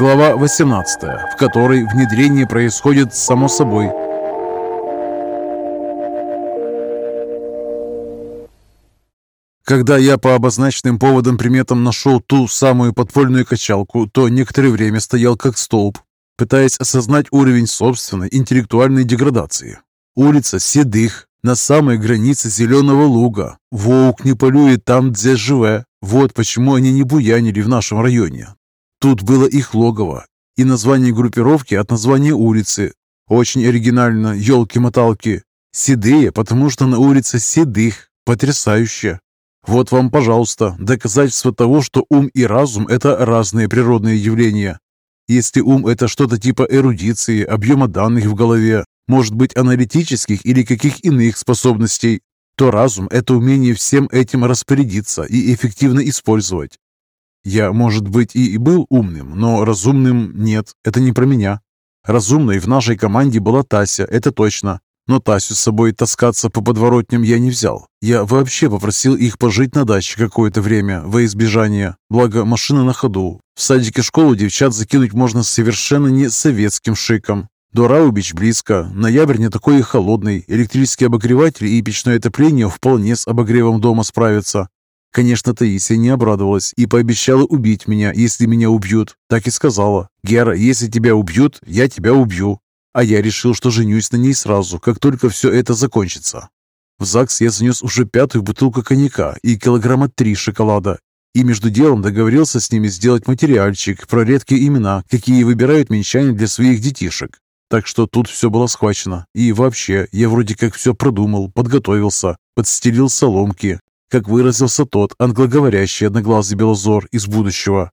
Глава 18, в которой внедрение происходит само собой. Когда я по обозначенным поводам приметам нашел ту самую подпольную качалку, то некоторое время стоял как столб, пытаясь осознать уровень собственной интеллектуальной деградации. Улица Седых, на самой границе Зеленого луга. Волк не полюет там, где живе. Вот почему они не буянили в нашем районе. Тут было их логово, и название группировки от названия улицы. Очень оригинально, елки-моталки. Седые, потому что на улице Седых. Потрясающе. Вот вам, пожалуйста, доказательство того, что ум и разум – это разные природные явления. Если ум – это что-то типа эрудиции, объема данных в голове, может быть аналитических или каких иных способностей, то разум – это умение всем этим распорядиться и эффективно использовать. Я, может быть, и был умным, но разумным нет, это не про меня. Разумной в нашей команде была Тася, это точно. Но Тасю с собой таскаться по подворотням я не взял. Я вообще попросил их пожить на даче какое-то время, во избежание. Благо, машина на ходу. В садике школу девчат закинуть можно совершенно не советским шиком. До Раубич близко, ноябрь не такой и холодный, электрические обогреватели и печное отопление вполне с обогревом дома справятся. Конечно, Таисия не обрадовалась и пообещала убить меня, если меня убьют. Так и сказала. «Гера, если тебя убьют, я тебя убью. А я решил, что женюсь на ней сразу, как только все это закончится. В ЗАГС я занес уже пятую бутылку коньяка и килограмма три шоколада. И между делом договорился с ними сделать материальчик про редкие имена, какие выбирают минчане для своих детишек. Так что тут все было схвачено. И вообще, я вроде как все продумал, подготовился, подстелил соломки, как выразился тот англоговорящий одноглазый белозор из будущего.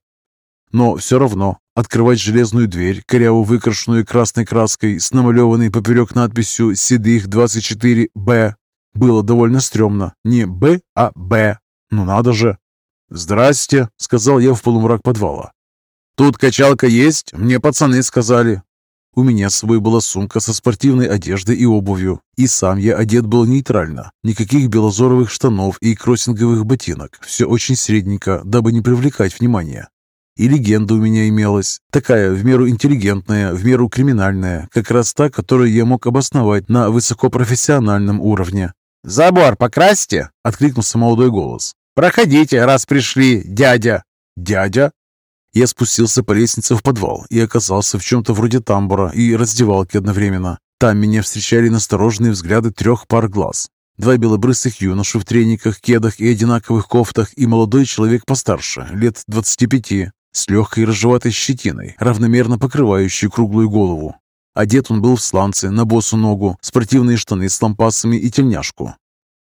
Но все равно открывать железную дверь, коряво выкрашенную красной краской с намалеванной поперек надписью «Седых 24Б», было довольно стрёмно. Не «Б», а «Б». Ну надо же. «Здрасте», — сказал я в полумрак подвала. «Тут качалка есть, мне пацаны сказали». У меня с собой была сумка со спортивной одеждой и обувью, и сам я одет был нейтрально. Никаких белозоровых штанов и кроссинговых ботинок. Все очень средненько, дабы не привлекать внимания. И легенда у меня имелась. Такая, в меру интеллигентная, в меру криминальная. Как раз та, которую я мог обосновать на высокопрофессиональном уровне. «Забор покрасьте!» — откликнулся молодой голос. «Проходите, раз пришли, дядя!» «Дядя?» Я спустился по лестнице в подвал и оказался в чем-то вроде тамбура и раздевалки одновременно. Там меня встречали настороженные взгляды трех пар глаз. Два белобрысых юноши в трениках, кедах и одинаковых кофтах и молодой человек постарше, лет 25, с легкой рыжеватой щетиной, равномерно покрывающей круглую голову. Одет он был в сланцы на босу ногу, спортивные штаны с лампасами и тельняшку.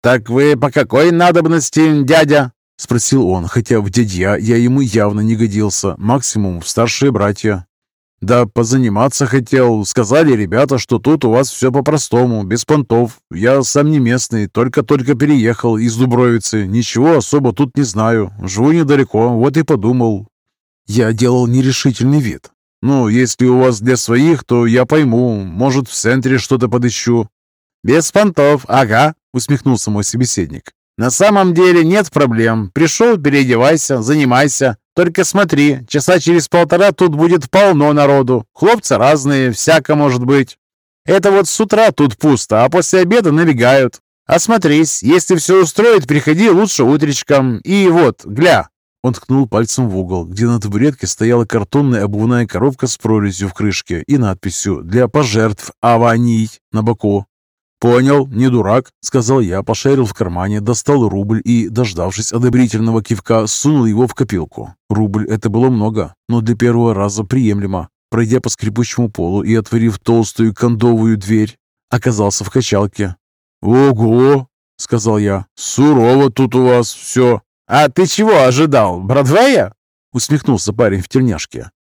«Так вы по какой надобности, дядя?» — спросил он, хотя в дядья я ему явно не годился, максимум в старшие братья. «Да позаниматься хотел. Сказали ребята, что тут у вас все по-простому, без понтов. Я сам не местный, только-только переехал из Дубровицы. Ничего особо тут не знаю. Живу недалеко, вот и подумал. Я делал нерешительный вид. «Ну, если у вас для своих, то я пойму. Может, в центре что-то подыщу». «Без понтов, ага», — усмехнулся мой собеседник. «На самом деле нет проблем. Пришел, переодевайся, занимайся. Только смотри, часа через полтора тут будет полно народу. Хлопцы разные, всяко может быть. Это вот с утра тут пусто, а после обеда набегают. Осмотрись, если все устроит, приходи лучше утречком. И вот, гля, он ткнул пальцем в угол, где на табуретке стояла картонная обувная коробка с прорезью в крышке и надписью «Для пожертв Аваний» на боку. «Понял, не дурак», — сказал я, пошарил в кармане, достал рубль и, дождавшись одобрительного кивка, сунул его в копилку. Рубль — это было много, но для первого раза приемлемо. Пройдя по скрипучему полу и отворив толстую кондовую дверь, оказался в качалке. «Ого!» — сказал я. «Сурово тут у вас все!» «А ты чего ожидал, Бродвея?» усмехнулся парень в тельняшке.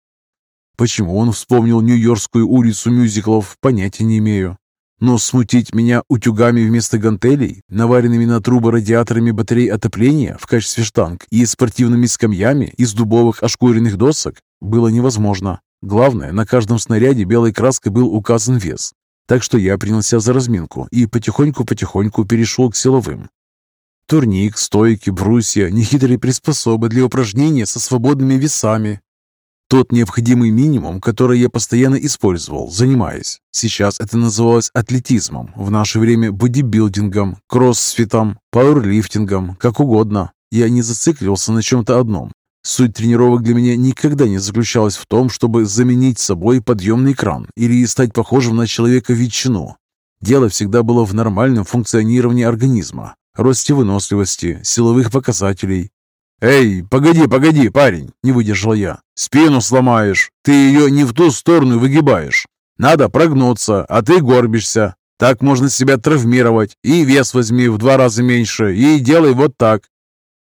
Почему он вспомнил Нью-Йоркскую улицу мюзиклов, понятия не имею. Но смутить меня утюгами вместо гантелей, наваренными на трубы радиаторами батарей отопления в качестве штанг и спортивными скамьями из дубовых ошкуренных досок было невозможно. Главное, на каждом снаряде белой краской был указан вес. Так что я принялся за разминку и потихоньку-потихоньку перешел к силовым. Турник, стойки, брусья, нехитрые приспособы для упражнения со свободными весами. Тот необходимый минимум, который я постоянно использовал, занимаясь. Сейчас это называлось атлетизмом, в наше время бодибилдингом, кроссфитом, пауэрлифтингом, как угодно. Я не зацикливался на чем-то одном. Суть тренировок для меня никогда не заключалась в том, чтобы заменить собой подъемный кран или стать похожим на человека-ветчину. Дело всегда было в нормальном функционировании организма, росте выносливости, силовых показателей. «Эй, погоди, погоди, парень!» – не выдержал я. «Спину сломаешь, ты ее не в ту сторону выгибаешь. Надо прогнуться, а ты горбишься. Так можно себя травмировать. И вес возьми в два раза меньше, и делай вот так.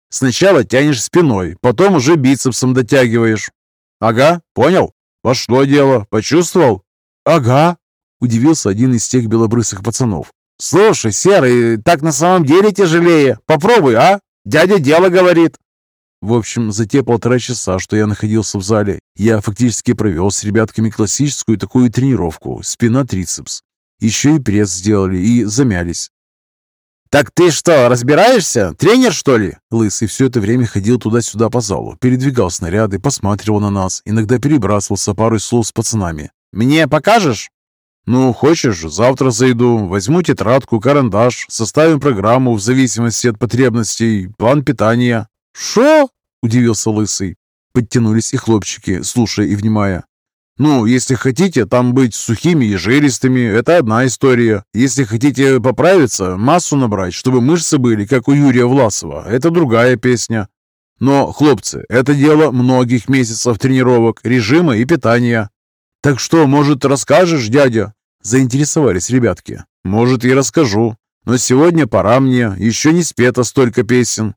Сначала тянешь спиной, потом уже бицепсом дотягиваешь. Ага, понял? Пошло дело. Почувствовал? Ага, Удивился один из тех белобрысых пацанов. «Слушай, Серый, так на самом деле тяжелее. Попробуй, а? Дядя дело говорит». В общем, за те полтора часа, что я находился в зале, я фактически провел с ребятками классическую такую тренировку спина-трицепс. Еще и пресс сделали и замялись. «Так ты что, разбираешься? Тренер, что ли?» Лысый все это время ходил туда-сюда по залу, передвигал снаряды, посматривал на нас, иногда перебрасывался парой слов с пацанами. «Мне покажешь?» «Ну, хочешь, завтра зайду, возьму тетрадку, карандаш, составим программу в зависимости от потребностей, план питания». «Шо?» – удивился Лысый. Подтянулись и хлопчики, слушая и внимая. «Ну, если хотите там быть сухими и жилистыми, это одна история. Если хотите поправиться, массу набрать, чтобы мышцы были, как у Юрия Власова, это другая песня. Но, хлопцы, это дело многих месяцев тренировок, режима и питания. Так что, может, расскажешь, дядя, Заинтересовались ребятки. Может, и расскажу. Но сегодня пора мне. Еще не спето столько песен.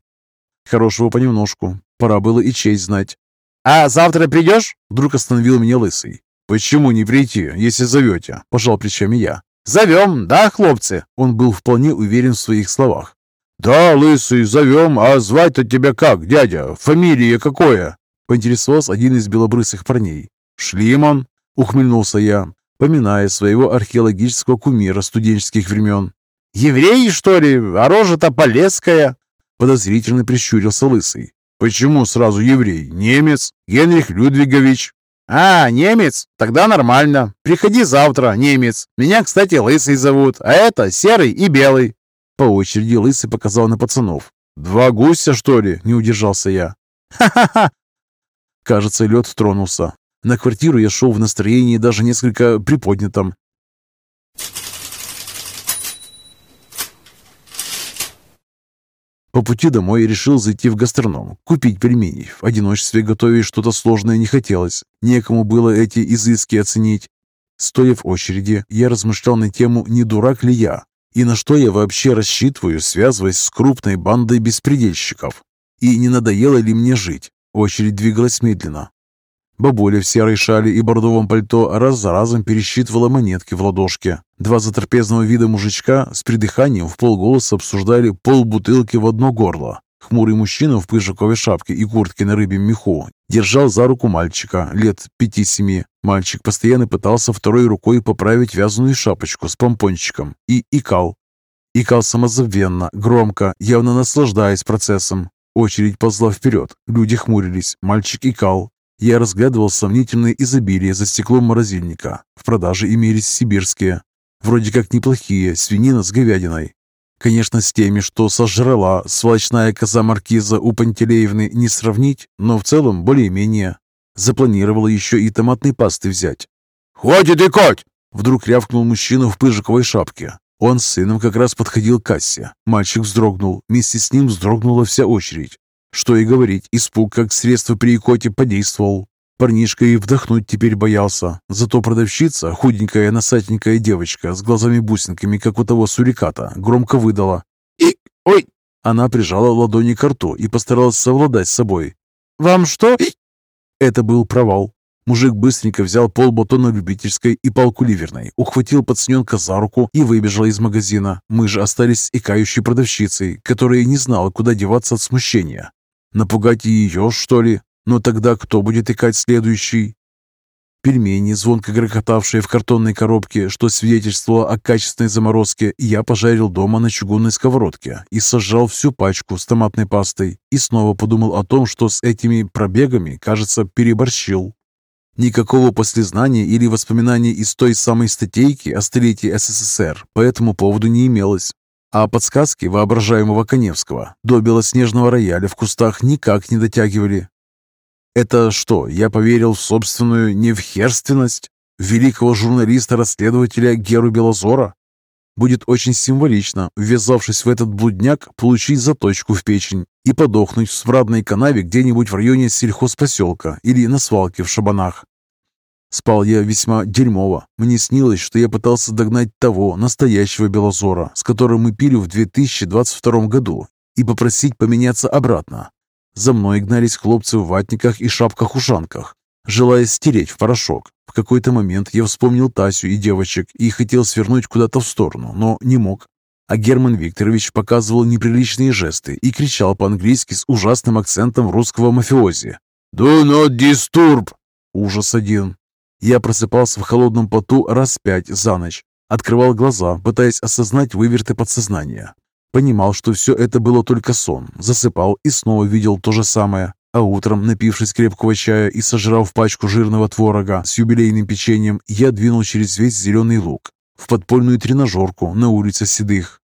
Хорошего понемножку. Пора было и честь знать. «А завтра придешь?» Вдруг остановил меня Лысый. «Почему не прийти, если зовете?» Пожал плечами я. «Зовем, да, хлопцы?» Он был вполне уверен в своих словах. «Да, Лысый, зовем. А звать-то тебя как, дядя? Фамилия какое?» Поинтересовался один из белобрысых парней. «Шлиман?» — ухмыльнулся я поминая своего археологического кумира студенческих времен. «Евреи, что ли? А рожа-то полесская!» Подозрительно прищурился Лысый. «Почему сразу еврей? Немец? Генрих Людвигович?» «А, немец? Тогда нормально. Приходи завтра, немец. Меня, кстати, Лысый зовут, а это Серый и Белый». По очереди Лысый показал на пацанов. «Два гуся, что ли?» – не удержался я. «Ха-ха-ха!» Кажется, лед тронулся. На квартиру я шел в настроении даже несколько приподнятом. По пути домой решил зайти в гастроном, купить пельменей. В одиночестве готовить что-то сложное не хотелось. Некому было эти изыски оценить. Стоя в очереди, я размышлял на тему, не дурак ли я, и на что я вообще рассчитываю, связываясь с крупной бандой беспредельщиков. И не надоело ли мне жить? Очередь двигалась медленно. Бабуля в серой шали и бордовом пальто раз за разом пересчитывала монетки в ладошке. Два затрапезного вида мужичка с придыханием в полголоса обсуждали полбутылки в одно горло. Хмурый мужчина в пыжиковой шапке и куртке на рыбьем меху держал за руку мальчика лет пяти-семи. Мальчик постоянно пытался второй рукой поправить вязаную шапочку с помпончиком и икал. Икал самозабвенно, громко, явно наслаждаясь процессом. Очередь ползла вперед, люди хмурились, мальчик икал, я разглядывал сомнительное изобилие за стеклом морозильника. В продаже имелись сибирские. Вроде как неплохие, свинина с говядиной. Конечно, с теми, что сожрала сволочная коза маркиза у Пантелеевны, не сравнить, но в целом более-менее. Запланировала еще и томатной пасты взять. «Хватит икать!» Вдруг рявкнул мужчина в пыжиковой шапке. Он с сыном как раз подходил к кассе. Мальчик вздрогнул. Вместе с ним вздрогнула вся очередь. Что и говорить, испуг как средство при икоте подействовал. Парнишка и вдохнуть теперь боялся. Зато продавщица, худенькая носатенькая девочка с глазами-бусинками, как у того суриката, громко выдала. «И... ой!» Она прижала ладони к рту и постаралась совладать с собой. «Вам что?» Это был провал. Мужик быстренько взял полбатона любительской и палку ливерной, ухватил пацаненка за руку и выбежал из магазина. Мы же остались с икающей продавщицей, которая не знала, куда деваться от смущения. Напугать ее, что ли? Но тогда кто будет икать следующий? Пельмени, звонко грохотавшие в картонной коробке, что свидетельствовало о качественной заморозке, я пожарил дома на чугунной сковородке и сожрал всю пачку с томатной пастой. И снова подумал о том, что с этими пробегами, кажется, переборщил. Никакого послезнания или воспоминаний из той самой статейки о столетии СССР по этому поводу не имелось. А подсказки воображаемого Коневского до белоснежного рояля в кустах никак не дотягивали. Это что, я поверил в собственную невхерственность великого журналиста-расследователя Геру Белозора? Будет очень символично, ввязавшись в этот блудняк, получить заточку в печень и подохнуть в смрадной канаве где-нибудь в районе сельхозпоселка или на свалке в Шабанах. Спал я весьма дерьмово. Мне снилось, что я пытался догнать того, настоящего Белозора, с которым мы пили в 2022 году, и попросить поменяться обратно. За мной гнались хлопцы в ватниках и шапках-ушанках, желая стереть в порошок. В какой-то момент я вспомнил Тасю и девочек и хотел свернуть куда-то в сторону, но не мог. А Герман Викторович показывал неприличные жесты и кричал по-английски с ужасным акцентом русского мафиози. «Do not disturb!» Ужас один. Я просыпался в холодном поту раз пять за ночь. Открывал глаза, пытаясь осознать выверты подсознания. Понимал, что все это было только сон. Засыпал и снова видел то же самое. А утром, напившись крепкого чая и сожрав пачку жирного творога с юбилейным печеньем, я двинул через весь зеленый луг в подпольную тренажерку на улице Седых.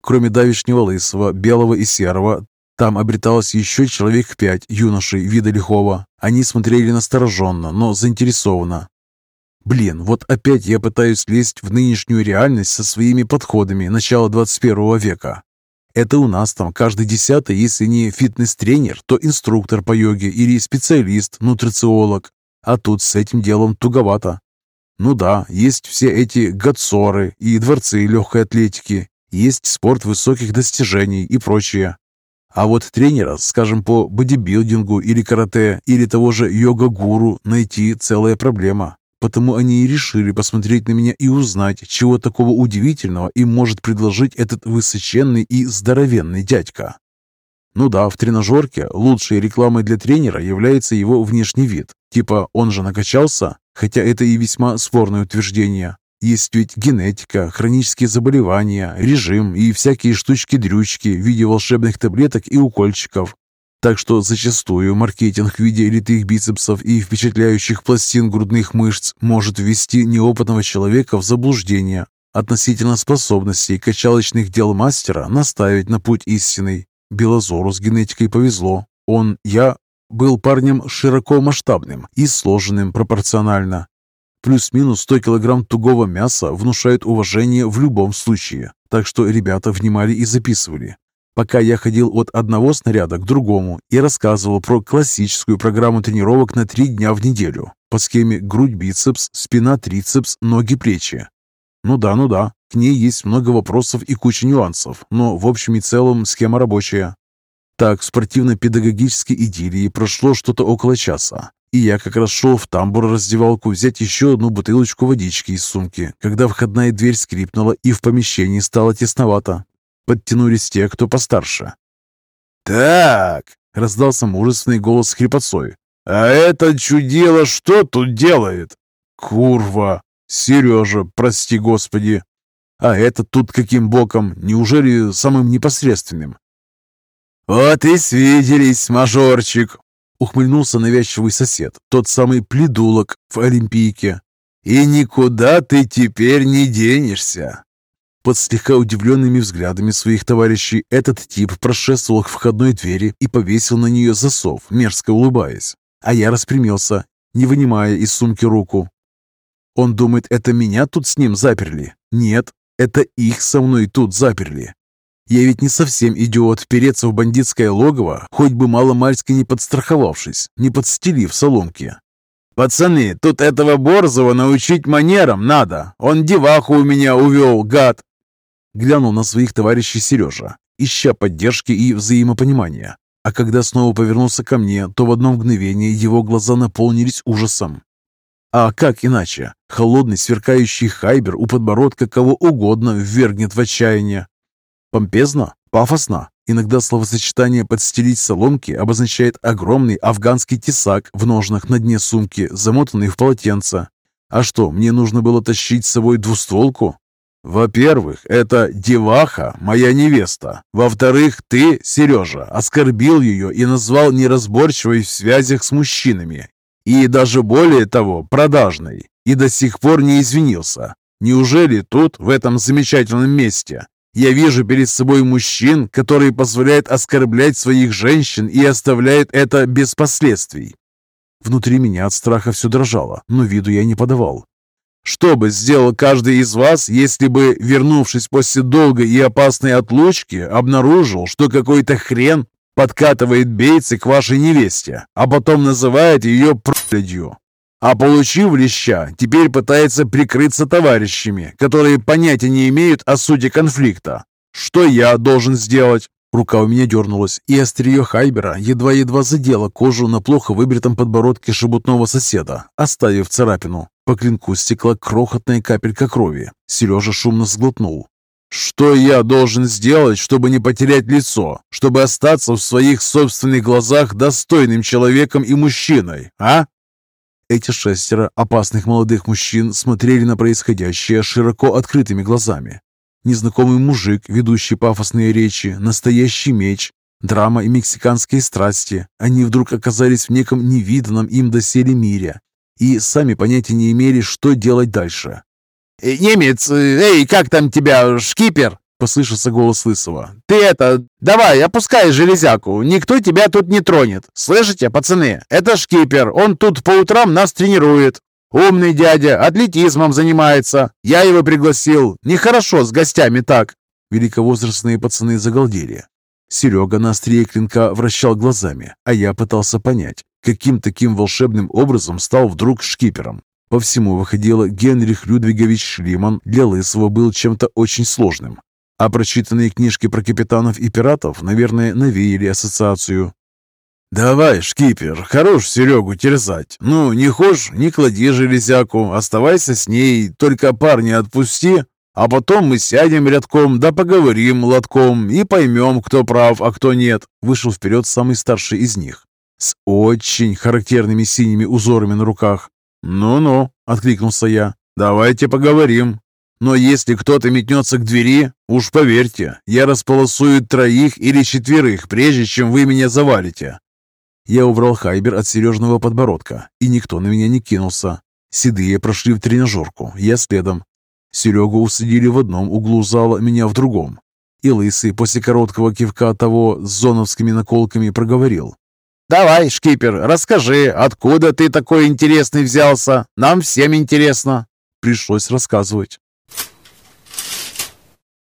Кроме давишнего лысого, белого и серого, там обреталось еще человек пять юношей вида лихого. Они смотрели настороженно, но заинтересованно. Блин, вот опять я пытаюсь лезть в нынешнюю реальность со своими подходами начала 21 века. Это у нас там каждый десятый, если не фитнес-тренер, то инструктор по йоге или специалист, нутрициолог. А тут с этим делом туговато. Ну да, есть все эти гатсоры и дворцы легкой атлетики, есть спорт высоких достижений и прочее. А вот тренера, скажем, по бодибилдингу или карате, или того же йога-гуру найти целая проблема. Потому они и решили посмотреть на меня и узнать, чего такого удивительного им может предложить этот высоченный и здоровенный дядька. Ну да, в тренажерке лучшей рекламой для тренера является его внешний вид. Типа он же накачался, хотя это и весьма спорное утверждение. Есть ведь генетика, хронические заболевания, режим и всякие штучки-дрючки в виде волшебных таблеток и укольчиков. Так что зачастую маркетинг в виде литых бицепсов и впечатляющих пластин грудных мышц может ввести неопытного человека в заблуждение относительно способностей качалочных дел мастера наставить на путь истинный. Белозору с генетикой повезло. Он, я, был парнем широко масштабным и сложенным пропорционально. Плюс-минус 100 килограмм тугого мяса внушают уважение в любом случае, так что ребята внимали и записывали пока я ходил от одного снаряда к другому и рассказывал про классическую программу тренировок на три дня в неделю по схеме грудь-бицепс, спина-трицепс, ноги-плечи. Ну да, ну да, к ней есть много вопросов и куча нюансов, но в общем и целом схема рабочая. Так, в спортивно-педагогической идиллии прошло что-то около часа, и я как раз шел в тамбур-раздевалку взять еще одну бутылочку водички из сумки, когда входная дверь скрипнула и в помещении стало тесновато. Подтянулись те, кто постарше. «Так!» — раздался мужественный голос хрипотцой. «А это чудило что тут делает?» «Курва! Сережа, прости господи!» «А это тут каким боком? Неужели самым непосредственным?» «Вот и свиделись, мажорчик!» Ухмыльнулся навязчивый сосед, тот самый пледулок в Олимпийке. «И никуда ты теперь не денешься!» Под слегка удивленными взглядами своих товарищей этот тип прошествовал к входной двери и повесил на нее засов, мерзко улыбаясь. А я распрямился, не вынимая из сумки руку. Он думает, это меня тут с ним заперли? Нет, это их со мной тут заперли. Я ведь не совсем идиот переться в бандитское логово, хоть бы мало-мальски не подстраховавшись, не подстелив соломки. «Пацаны, тут этого Борзова научить манерам надо. Он деваху у меня увел, гад!» Глянул на своих товарищей Сережа, ища поддержки и взаимопонимания. А когда снова повернулся ко мне, то в одно мгновение его глаза наполнились ужасом. А как иначе? Холодный сверкающий хайбер у подбородка кого угодно ввергнет в отчаяние. Помпезно? Пафосно? Иногда словосочетание «подстелить соломки» обозначает огромный афганский тесак в ножнах на дне сумки, замотанный в полотенце. А что, мне нужно было тащить с собой двустволку? Во-первых, это деваха, моя невеста. Во-вторых, ты, Сережа, оскорбил ее и назвал неразборчивой в связях с мужчинами. И даже более того, продажной. И до сих пор не извинился. Неужели тут, в этом замечательном месте, я вижу перед собой мужчин, которые позволяют оскорблять своих женщин и оставляют это без последствий? Внутри меня от страха все дрожало, но виду я не подавал. Что бы сделал каждый из вас, если бы, вернувшись после долгой и опасной отлучки, обнаружил, что какой-то хрен подкатывает бейцы к вашей невесте, а потом называет ее проклятью? А получив леща, теперь пытается прикрыться товарищами, которые понятия не имеют о сути конфликта. Что я должен сделать? Рука у меня дернулась, и острие Хайбера едва-едва задело кожу на плохо выбритом подбородке шебутного соседа, оставив царапину. По клинку стекла крохотная капелька крови. Сережа шумно сглотнул. «Что я должен сделать, чтобы не потерять лицо? Чтобы остаться в своих собственных глазах достойным человеком и мужчиной, а?» Эти шестеро опасных молодых мужчин смотрели на происходящее широко открытыми глазами. Незнакомый мужик, ведущий пафосные речи, настоящий меч, драма и мексиканские страсти. Они вдруг оказались в неком невиданном им доселе мире и сами понятия не имели, что делать дальше. «Э, «Немец, э, эй, как там тебя, шкипер?» — послышался голос Лысого. «Ты это, давай, опускай железяку, никто тебя тут не тронет. Слышите, пацаны, это шкипер, он тут по утрам нас тренирует. Умный дядя, атлетизмом занимается. Я его пригласил. Нехорошо с гостями так». Великовозрастные пацаны загалдели. Серега на острие клинка вращал глазами, а я пытался понять, каким таким волшебным образом стал вдруг шкипером. По всему выходило, Генрих Людвигович Шлиман для Лысого был чем-то очень сложным. А прочитанные книжки про капитанов и пиратов, наверное, навеяли ассоциацию. «Давай, шкипер, хорош Серегу терзать. Ну, не хошь, не клади железяку, оставайся с ней, только парня отпусти, а потом мы сядем рядком, да поговорим лотком и поймем, кто прав, а кто нет», вышел вперед самый старший из них, с очень характерными синими узорами на руках. «Ну-ну», — откликнулся я, — «давайте поговорим. Но если кто-то метнется к двери, уж поверьте, я располосую троих или четверых, прежде чем вы меня завалите. Я убрал хайбер от Сережного подбородка, и никто на меня не кинулся. Седые прошли в тренажерку, я следом. Серегу усадили в одном углу зала, меня в другом. И Лысый после короткого кивка того с зоновскими наколками проговорил. «Давай, шкипер, расскажи, откуда ты такой интересный взялся? Нам всем интересно». Пришлось рассказывать.